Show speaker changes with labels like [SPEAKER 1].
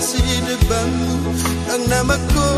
[SPEAKER 1] Masih debamu, ang namaku